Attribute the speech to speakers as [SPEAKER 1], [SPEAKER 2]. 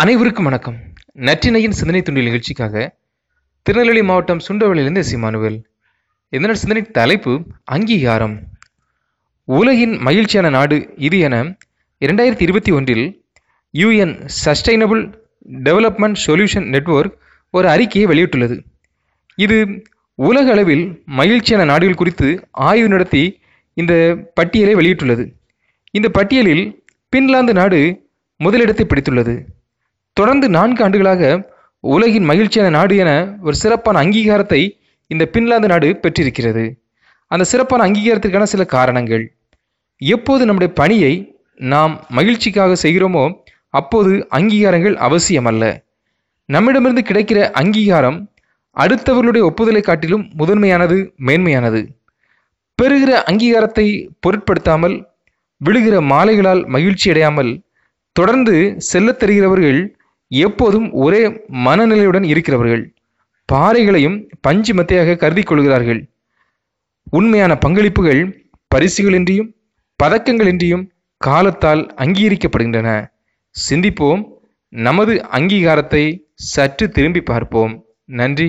[SPEAKER 1] அனைவருக்கும் வணக்கம். நற்றினையின் சிந்தனை துண்டில் நிகழ்ச்சிக்காக திருநெல்வேலி மாவட்டம் சுண்டவளியிலிருந்து சிமானுவேல் இதனால் சிந்தனை தலைப்பு அங்கீகாரம். உலகின் மகிழ்ச்சியான நாடு இது என இரண்டாயிரத்தி இருபத்தி ஒன்றில் UN sustainable development solution network ஒரு அறிக்கையை வெளியிட்டுள்ளது. இது உலக அளவில் மகிழ்ச்சியான நாடுகள் குறித்து ஆய்வு நடத்தி இந்த பட்டியலை வெளியிட்டுள்ளது. இந்த பட்டியலில் பின்லாந்து நாடு முதலிடத்தை பிடித்துள்ளது. தொடர்ந்து நான்கு ஆண்டுகளாக உலகின் மகிழ்ச்சியான நாடு என ஒரு சிறப்பான அங்கீகாரத்தை இந்த பின்லாந்து நாடு பெற்றிருக்கிறது. அந்த சிறப்பான அங்கீகாரத்திற்கான சில காரணங்கள். எப்போது நம்முடைய பணியை நாம் மகிழ்ச்சிக்காக செய்கிறோமோ அப்போது அங்கீகாரங்கள் அவசியமல்ல. நம்மிடமிருந்து கிடைக்கிற அங்கீகாரம் அடுத்தவர்களுடைய ஒப்புதலை காட்டிலும் முதன்மையானது மேன்மையானது. பெறுகிற அங்கீகாரத்தை பொருட்படுத்தாமல் விழுகிற மாலைகளால் மகிழ்ச்சி அடையாமல் தொடர்ந்து செல்லத் தருகிறவர்கள் எப்போதும் ஒரே மனநிலையுடன் இருக்கிறவர்கள். பாறைகளையும் பஞ்சு மத்தையாக கருதி கொள்கிறார்கள் உண்மையான பங்களிப்புகள் பரிசுகளின்றியும் பதக்கங்களின்றியும் காலத்தால் அங்கீகரிக்கப்படுகின்றன. சிந்திப்போம். நமது அங்கீகாரத்தை சற்று திரும்பி பார்ப்போம். நன்றி.